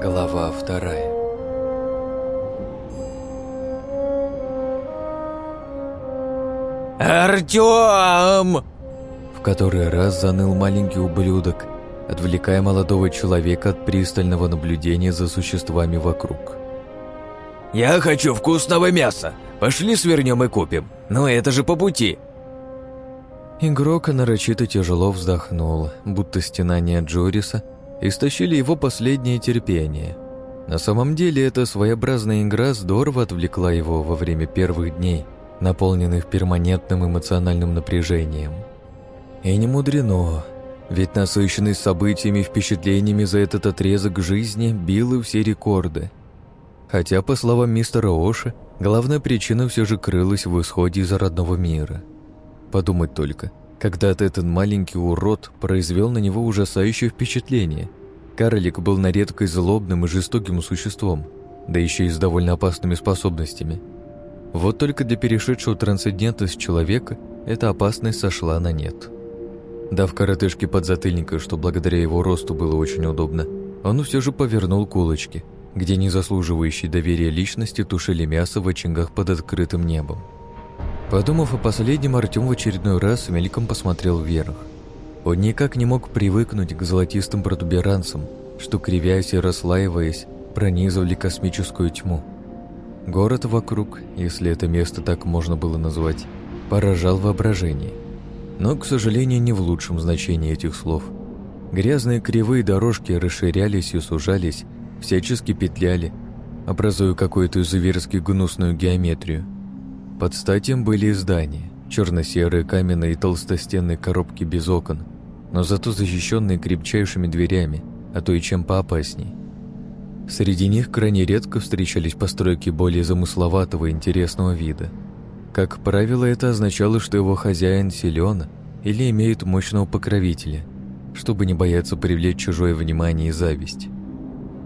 Глава вторая «Артём!» В который раз заныл маленький ублюдок, отвлекая молодого человека от пристального наблюдения за существами вокруг. «Я хочу вкусного мяса! Пошли свернем и купим! Но это же по пути!» Игрок нарочито тяжело вздохнул, будто стенания Джориса истощили его последнее терпение. На самом деле, эта своеобразная игра здорово отвлекла его во время первых дней, наполненных перманентным эмоциональным напряжением. И не мудрено, ведь насыщенный событиями и впечатлениями за этот отрезок жизни бил все рекорды. Хотя, по словам мистера Оши, главная причина все же крылась в исходе из родного мира. Подумать только, когда-то этот маленький урод произвел на него ужасающее впечатление. Карлик был на редкость злобным и жестоким существом, да еще и с довольно опасными способностями. Вот только для перешедшего трансцендентность человека эта опасность сошла на нет. Дав коротышке подзатыльника, что благодаря его росту было очень удобно, он все же повернул кулочки, где незаслуживающие доверия личности тушили мясо в очагах под открытым небом. Подумав о последнем, Артем в очередной раз мельком посмотрел вверх. Он никак не мог привыкнуть к золотистым протуберанцам, что, кривясь и расслаиваясь, пронизывали космическую тьму. Город вокруг, если это место так можно было назвать, поражал воображение – но, к сожалению, не в лучшем значении этих слов. Грязные кривые дорожки расширялись и сужались, всячески петляли, образуя какую-то зверски гнусную геометрию. Под статием были и здания, черно-серые каменные и толстостенные коробки без окон, но зато защищенные крепчайшими дверями, а то и чем поопасней. Среди них крайне редко встречались постройки более замысловатого и интересного вида – как правило, это означало, что его хозяин силен или имеет мощного покровителя, чтобы не бояться привлечь чужое внимание и зависть.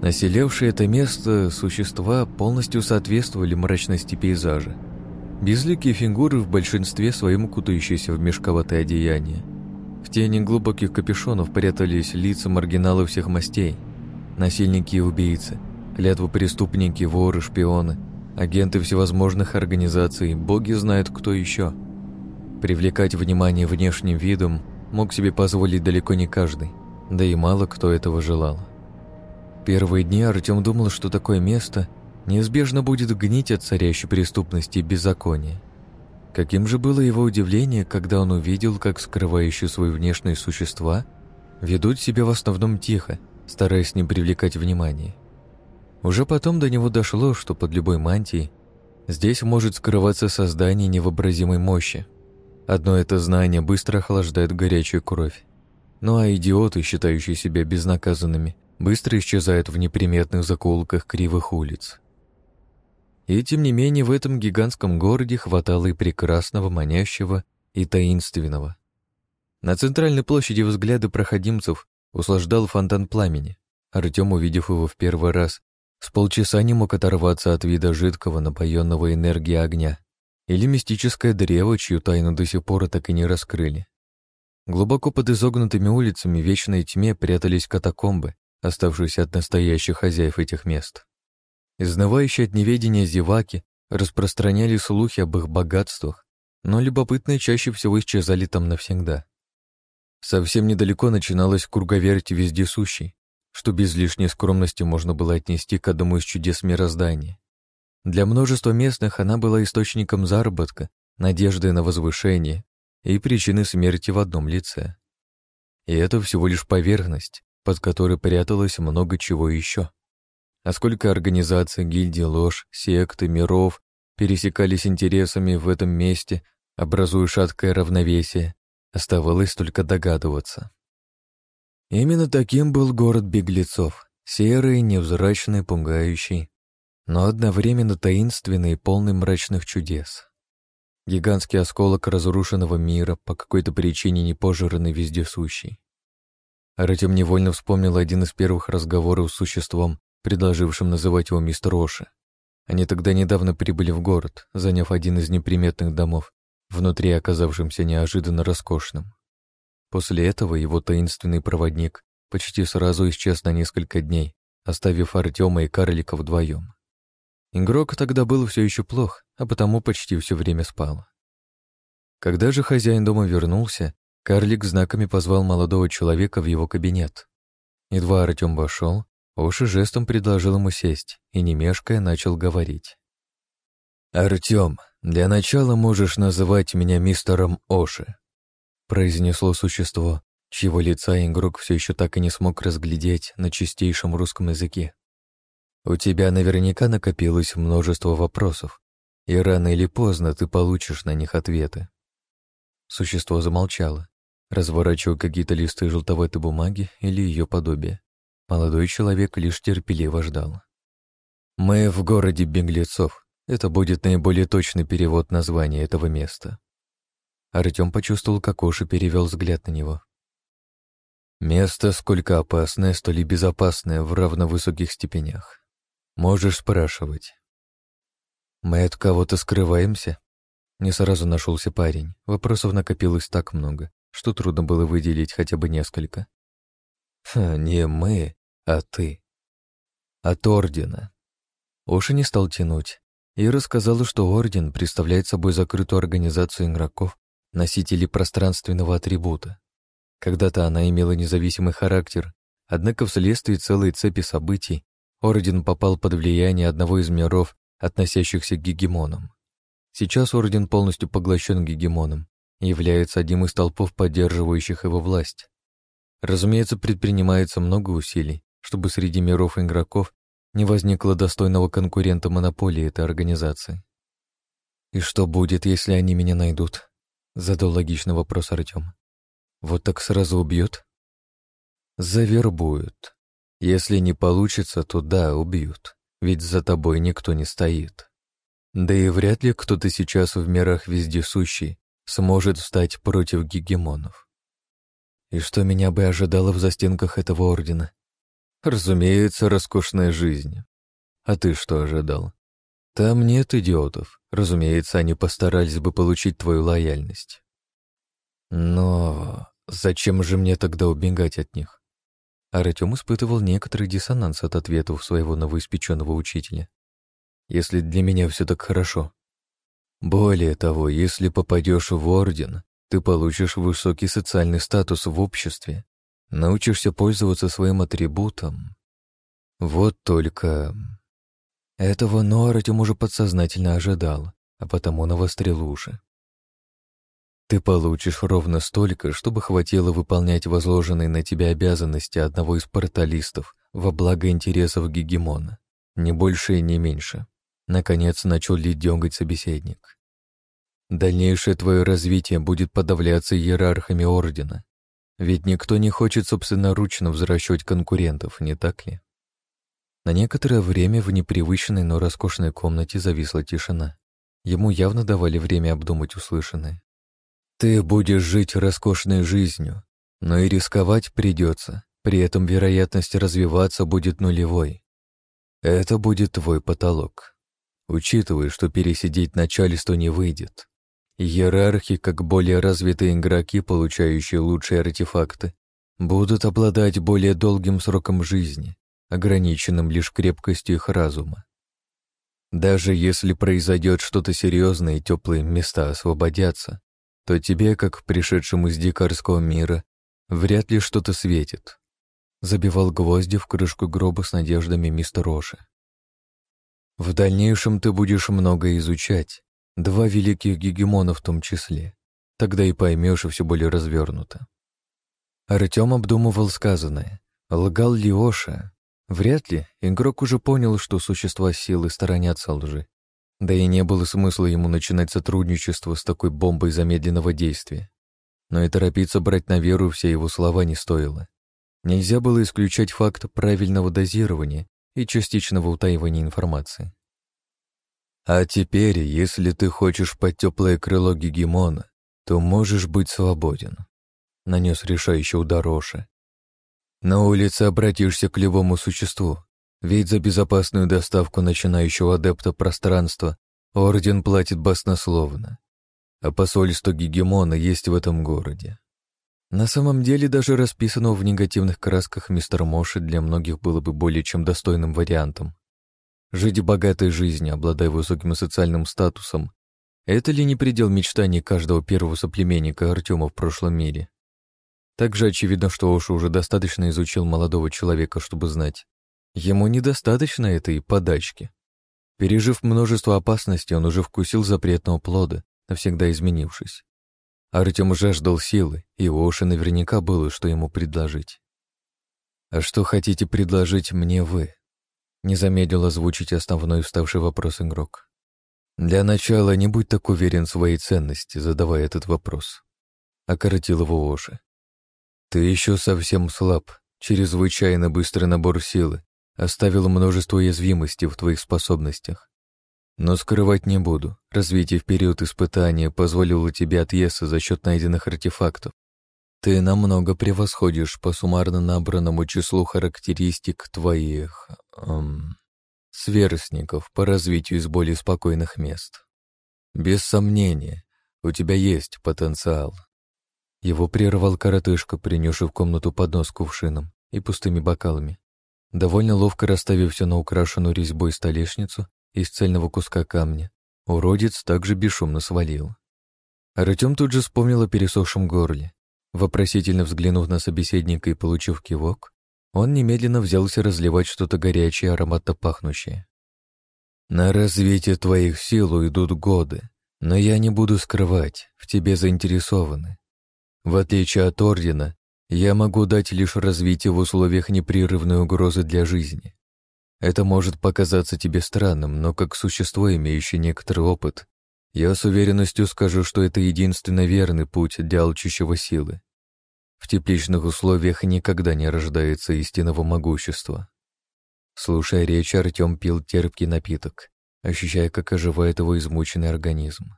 Населявшие это место существа полностью соответствовали мрачности пейзажа. Безликие фигуры в большинстве своем укутающиеся в мешковатое одеяние. В тени глубоких капюшонов прятались лица маргиналов всех мастей. Насильники и убийцы, клятвы преступники, воры, шпионы – агенты всевозможных организаций, боги знают кто еще. Привлекать внимание внешним видом мог себе позволить далеко не каждый, да и мало кто этого желал. Первые дни Артем думал, что такое место неизбежно будет гнить от царящей преступности и беззакония. Каким же было его удивление, когда он увидел, как скрывающие свои внешние существа ведут себя в основном тихо, стараясь не привлекать внимания. Уже потом до него дошло, что под любой мантией здесь может скрываться создание невообразимой мощи. Одно это знание быстро охлаждает горячую кровь. Ну а идиоты, считающие себя безнаказанными, быстро исчезают в неприметных закоулках кривых улиц. И тем не менее в этом гигантском городе хватало и прекрасного, манящего и таинственного. На центральной площади взгляды проходимцев услаждал фонтан пламени. Артем, увидев его в первый раз, с полчаса не мог оторваться от вида жидкого, напоенного энергией огня, или мистическое древо, чью тайну до сих пор так и не раскрыли. Глубоко под изогнутыми улицами в вечной тьме прятались катакомбы, оставшиеся от настоящих хозяев этих мест. Изнывающие от неведения зеваки распространяли слухи об их богатствах, но любопытные чаще всего исчезали там навсегда. Совсем недалеко начиналась круговерть вездесущей, что без лишней скромности можно было отнести к одному из чудес мироздания. Для множества местных она была источником заработка, надеждой на возвышение и причиной смерти в одном лице. И это всего лишь поверхность, под которой пряталось много чего еще. А сколько организаций, гильдий, ложь, секты, миров пересекались интересами в этом месте, образуя шаткое равновесие, оставалось только догадываться. Именно таким был город беглецов, серый, невзрачный, пугающий, но одновременно таинственный и полный мрачных чудес. Гигантский осколок разрушенного мира, по какой-то причине не пожранный вездесущий. Артем невольно вспомнил один из первых разговоров с существом, предложившим называть его мистер Оши. Они тогда недавно прибыли в город, заняв один из неприметных домов, внутри оказавшимся неожиданно роскошным. После этого его таинственный проводник почти сразу исчез на несколько дней, оставив Артема и Карлика вдвоем. Игрок тогда был все еще плох, а потому почти все время спал. Когда же хозяин дома вернулся, карлик знаками позвал молодого человека в его кабинет. Едва Артем вошел, Оши жестом предложил ему сесть и, не мешкая, начал говорить. «Артем, для начала можешь называть меня мистером Оши», произнесло существо, чьего лица игрок все еще так и не смог разглядеть на чистейшем русском языке. У тебя наверняка накопилось множество вопросов, и рано или поздно ты получишь на них ответы. Существо замолчало, разворачивая какие-то листы желтоватой бумаги или ее подобие. Молодой человек лишь терпеливо ждал. «Мы в городе Беглецов. Это будет наиболее точный перевод названия этого места». Артем почувствовал, как Оши перевел взгляд на него. «Место сколько опасное, столь и безопасное в равновысоких степенях. Можешь спрашивать». «Мы от кого-то скрываемся?» Не сразу нашелся парень. Вопросов накопилось так много, что трудно было выделить хотя бы несколько. «Ха, не мы, а ты. От Ордена». Оша не стал тянуть и рассказала, что Орден представляет собой закрытую организацию игроков, носителей пространственного атрибута. Когда-то она имела независимый характер, однако вследствие целой цепи событий Орден попал под влияние одного из миров, относящихся к гегемонам. Сейчас Орден полностью поглощен гегемоном и является одним из толпов, поддерживающих его власть. Разумеется, предпринимается много усилий, чтобы среди миров игроков не возникло достойного конкурента монополии этой организации. «И что будет, если они меня найдут?» — задал логичный вопрос Артем. «Вот так сразу убьют?» «Завербуют. Если не получится, то да, убьют, ведь за тобой никто не стоит». Да и вряд ли кто-то сейчас в мирах вездесущий сможет встать против гегемонов. И что меня бы ожидало в застенках этого ордена? Разумеется, роскошная жизнь. А ты что ожидал? Там нет идиотов. Разумеется, они постарались бы получить твою лояльность. Но зачем же мне тогда убегать от них? Артем испытывал некоторый диссонанс от ответов своего новоиспеченного учителя если для меня все так хорошо. Более того, если попадешь в орден, ты получишь высокий социальный статус в обществе, научишься пользоваться своим атрибутом. Вот только... Этого Ноартем уже подсознательно ожидал, а потому навострил уши. Ты получишь ровно столько, чтобы хватило выполнять возложенные на тебя обязанности одного из порталистов во благо интересов Гегемона, не больше и не меньше. Наконец начал ли дергать собеседник. Дальнейшее твое развитие будет подавляться иерархами Ордена. Ведь никто не хочет собственноручно взращивать конкурентов, не так ли? На некоторое время в непривычной, но роскошной комнате зависла тишина. Ему явно давали время обдумать услышанное. «Ты будешь жить роскошной жизнью, но и рисковать придется, при этом вероятность развиваться будет нулевой. Это будет твой потолок учитывая, что пересидеть начальство не выйдет. Иерархи, как более развитые игроки, получающие лучшие артефакты, будут обладать более долгим сроком жизни, ограниченным лишь крепкостью их разума. Даже если произойдет что-то серьезное и теплые места освободятся, то тебе, как пришедшему из дикарского мира, вряд ли что-то светит. Забивал гвозди в крышку гроба с надеждами мистер Роши. В дальнейшем ты будешь много изучать, два великих гегемона в том числе. Тогда и поймешь все более развернуто. Артем обдумывал сказанное. Лгал ли Оша? Вряд ли. Игрок уже понял, что существа силы сторонятся лжи. Да и не было смысла ему начинать сотрудничество с такой бомбой замедленного действия. Но и торопиться брать на веру все его слова не стоило. Нельзя было исключать факт правильного дозирования и частичного утаивания информации. А теперь, если ты хочешь под теплое крыло гегемона, то можешь быть свободен. Нанес решающий удар Роша. На улице обратишься к любому существу, ведь за безопасную доставку начинающего адепта пространства Орден платит баснословно, а посольство Гегемона есть в этом городе. На самом деле, даже расписанного в негативных красках мистер Моши для многих было бы более чем достойным вариантом. Жить богатой жизнью, обладая высоким социальным статусом, это ли не предел мечтаний каждого первого соплеменника Артема в прошлом мире? Также очевидно, что Оша уже достаточно изучил молодого человека, чтобы знать. Ему недостаточно этой подачки. Пережив множество опасностей, он уже вкусил запретного плода, навсегда изменившись. Артем жаждал силы, и у Оши наверняка было, что ему предложить. «А что хотите предложить мне вы?» Не замедлил озвучить основной уставший вопрос игрок. «Для начала не будь так уверен в своей ценности, задавая этот вопрос». Окоротил его Оши. «Ты еще совсем слаб, чрезвычайно быстрый набор силы, оставил множество уязвимостей в твоих способностях. Но скрывать не буду. Развитие в период испытания позволило тебе отъесться за счет найденных артефактов. Ты намного превосходишь по суммарно набранному числу характеристик твоих... Эм, сверстников по развитию из более спокойных мест. Без сомнения, у тебя есть потенциал. Его прервал коротышка, принесший в комнату поднос с кувшином и пустыми бокалами. Довольно ловко расставив все на украшенную резьбой столешницу, из цельного куска камня. Уродец также бесшумно свалил. Артем тут же вспомнил о пересохшем горле. Вопросительно взглянув на собеседника и получив кивок, он немедленно взялся разливать что-то горячее, ароматно пахнущее. «На развитие твоих сил уйдут годы, но я не буду скрывать, в тебе заинтересованы. В отличие от Ордена, я могу дать лишь развитие в условиях непрерывной угрозы для жизни. Это может показаться тебе странным, но как существо, имеющее некоторый опыт, я с уверенностью скажу, что это единственно верный путь для алчущего силы. В тепличных условиях никогда не рождается истинного могущества. Слушая речь, Артем пил терпкий напиток, ощущая, как оживает его измученный организм.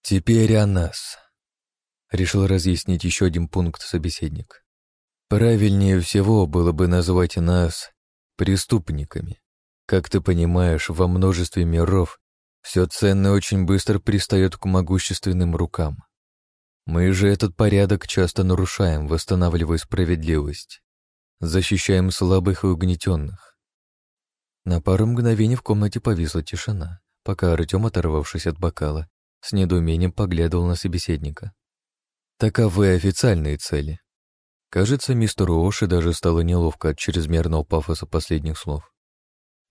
«Теперь о нас», — решил разъяснить еще один пункт собеседник. «Правильнее всего было бы назвать нас преступниками. Как ты понимаешь, во множестве миров все ценное очень быстро пристает к могущественным рукам. Мы же этот порядок часто нарушаем, восстанавливая справедливость. Защищаем слабых и угнетенных. На пару мгновений в комнате повисла тишина, пока Артем, оторвавшись от бокала, с недоумением поглядывал на собеседника. Таковы официальные цели. Кажется, мистеру Оши даже стало неловко от чрезмерного пафоса последних слов.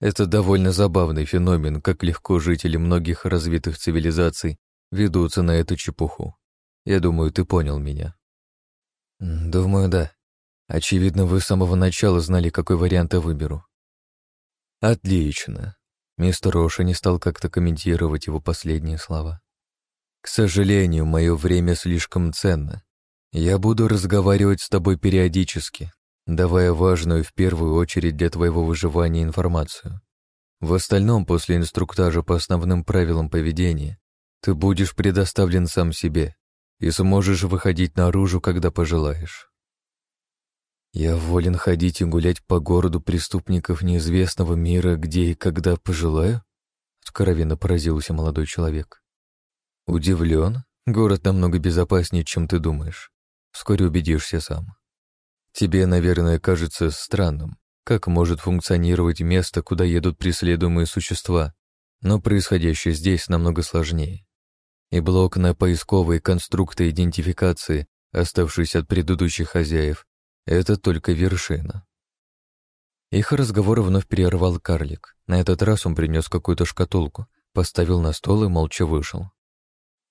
Это довольно забавный феномен, как легко жители многих развитых цивилизаций ведутся на эту чепуху. Я думаю, ты понял меня. Думаю, да. Очевидно, вы с самого начала знали, какой вариант я выберу. Отлично. Мистер Роша не стал как-то комментировать его последние слова. К сожалению, мое время слишком ценно, я буду разговаривать с тобой периодически, давая важную в первую очередь для твоего выживания информацию. В остальном, после инструктажа по основным правилам поведения, ты будешь предоставлен сам себе и сможешь выходить наружу, когда пожелаешь. Я волен ходить и гулять по городу преступников неизвестного мира, где и когда пожелаю? Откровенно поразился молодой человек. Удивлен? Город намного безопаснее, чем ты думаешь. Вскоре убедишься сам. Тебе, наверное, кажется странным, как может функционировать место, куда едут преследуемые существа, но происходящее здесь намного сложнее. И блок на поисковые конструкты идентификации, оставшиеся от предыдущих хозяев, это только вершина. Их разговор вновь перервал карлик. На этот раз он принес какую-то шкатулку, поставил на стол и молча вышел.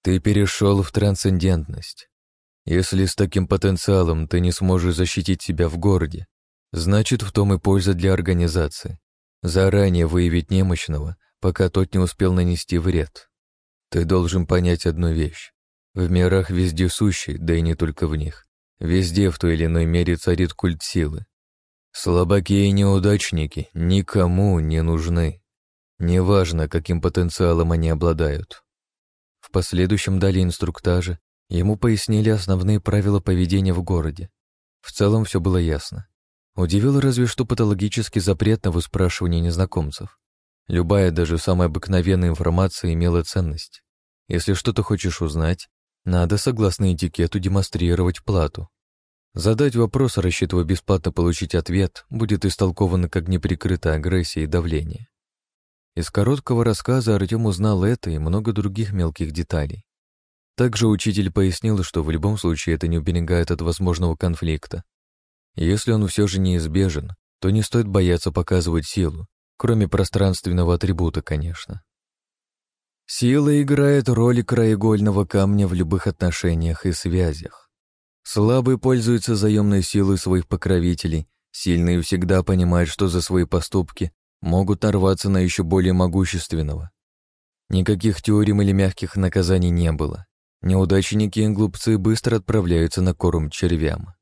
«Ты перешел в трансцендентность. Если с таким потенциалом ты не сможешь защитить себя в городе, значит, в том и польза для организации. Заранее выявить немощного, пока тот не успел нанести вред. Ты должен понять одну вещь. В мирах вездесущий, да и не только в них, везде в той или иной мере царит культ силы. Слабаки и неудачники никому не нужны. Неважно, каким потенциалом они обладают. В последующем дали инструктажи Ему пояснили основные правила поведения в городе. В целом все было ясно. Удивило разве что патологический запрет на выспрашивание незнакомцев. Любая, даже самая обыкновенная информация имела ценность. Если что-то хочешь узнать, Надо, согласно этикету, демонстрировать плату. Задать вопрос, рассчитывая бесплатно получить ответ, будет истолковано как неприкрытая агрессия и давление. Из короткого рассказа Артем узнал это и много других мелких деталей. Также учитель пояснил, что в любом случае это не уберегает от возможного конфликта. Если он все же неизбежен, то не стоит бояться показывать силу, кроме пространственного атрибута, конечно. Сила играет роль краеугольного камня в любых отношениях и связях. Слабый пользуется заемной силой своих покровителей, сильные всегда понимают, что за свои поступки могут нарваться на еще более могущественного. Никаких теорем или мягких наказаний не было. Неудачники и глупцы быстро отправляются на корм червям.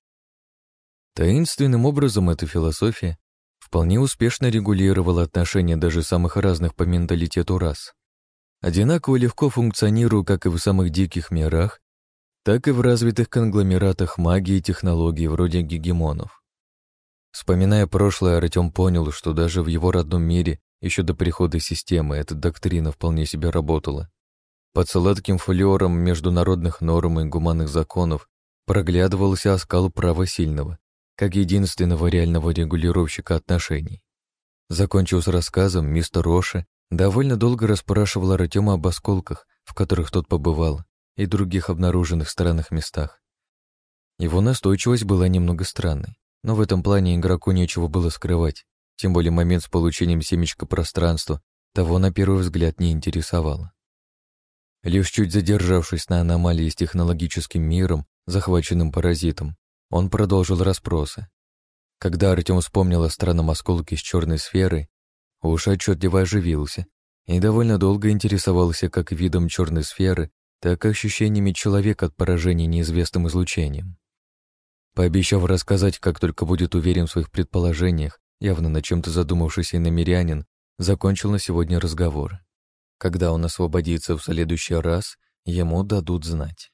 Таинственным образом эта философия вполне успешно регулировала отношения даже самых разных по менталитету рас. Одинаково легко функционируя как и в самых диких мирах, так и в развитых конгломератах магии и технологий вроде гегемонов. Вспоминая прошлое, Артем понял, что даже в его родном мире еще до прихода системы эта доктрина вполне себе работала. Под сладким флером международных норм и гуманных законов проглядывался оскал права сильного, как единственного реального регулировщика отношений. Закончив с рассказом, мистер Роша довольно долго расспрашивал Артема об осколках, в которых тот побывал, и других обнаруженных странных местах. Его настойчивость была немного странной. Но в этом плане игроку нечего было скрывать, тем более момент с получением семечка пространства того на первый взгляд не интересовало. Лишь чуть задержавшись на аномалии с технологическим миром, захваченным паразитом, он продолжил расспросы. Когда Артем вспомнил о странном осколке с черной сферой, уж отчетливо оживился и довольно долго интересовался как видом черной сферы, так и ощущениями человека от поражения неизвестным излучением. Пообещав рассказать, как только будет уверен в своих предположениях, явно над чем-то задумавшийся иномерянин, закончил на сегодня разговор. Когда он освободится в следующий раз, ему дадут знать.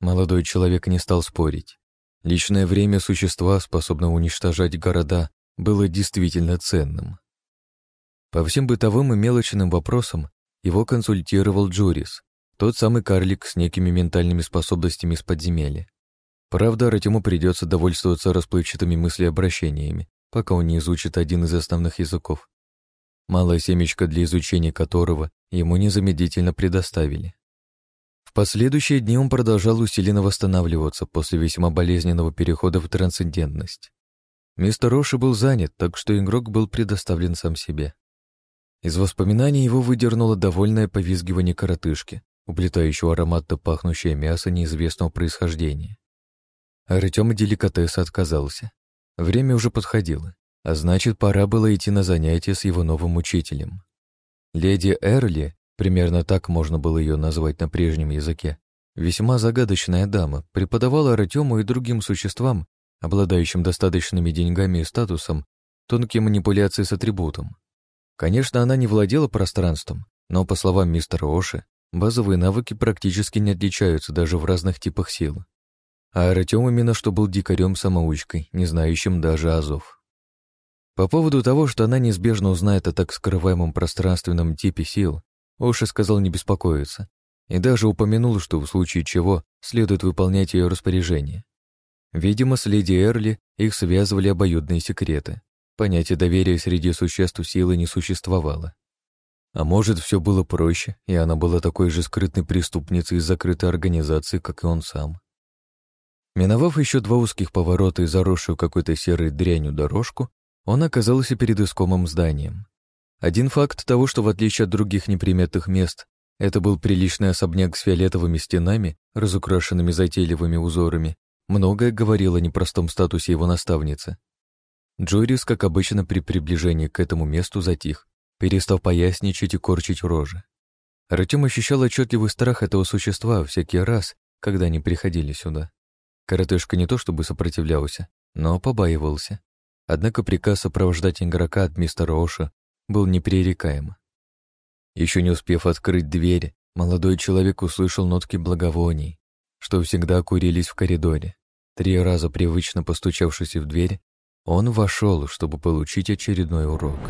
Молодой человек не стал спорить. Личное время существа, способного уничтожать города, было действительно ценным. По всем бытовым и мелочным вопросам его консультировал Джурис, тот самый карлик с некими ментальными способностями из подземелья. Правда, Артему придется довольствоваться расплывчатыми мыслеобращениями, пока он не изучит один из основных языков. Малое семечко для изучения которого ему незамедлительно предоставили. В последующие дни он продолжал усиленно восстанавливаться после весьма болезненного перехода в трансцендентность. Мистер Роши был занят, так что игрок был предоставлен сам себе. Из воспоминаний его выдернуло довольное повизгивание коротышки, уплетающего ароматно пахнущее мясо неизвестного происхождения. Артем деликатеса отказался. Время уже подходило, а значит, пора было идти на занятия с его новым учителем. Леди Эрли, примерно так можно было ее назвать на прежнем языке, весьма загадочная дама, преподавала Артему и другим существам, обладающим достаточными деньгами и статусом, тонкие манипуляции с атрибутом. Конечно, она не владела пространством, но, по словам мистера Оши, базовые навыки практически не отличаются даже в разных типах сил. А Артем именно что был дикарем-самоучкой, не знающим даже азов. По поводу того, что она неизбежно узнает о так скрываемом пространственном типе сил, Оша сказал не беспокоиться и даже упомянул, что в случае чего следует выполнять ее распоряжение. Видимо, с леди Эрли их связывали обоюдные секреты. Понятие доверия среди существ силы не существовало. А может, все было проще, и она была такой же скрытной преступницей из закрытой организации, как и он сам. Миновав еще два узких поворота и заросшую какой-то серой дрянью дорожку, он оказался перед искомым зданием. Один факт того, что в отличие от других неприметных мест, это был приличный особняк с фиолетовыми стенами, разукрашенными затейливыми узорами, многое говорило о непростом статусе его наставницы. Джорис, как обычно при приближении к этому месту, затих, перестав поясничать и корчить рожи. Артем ощущал отчетливый страх этого существа всякий раз, когда они приходили сюда. Коротышка не то чтобы сопротивлялся, но побаивался. Однако приказ сопровождать игрока от мистера Оша был непререкаем. Еще не успев открыть дверь, молодой человек услышал нотки благовоний, что всегда курились в коридоре. Три раза привычно постучавшись в дверь, он вошел, чтобы получить очередной урок.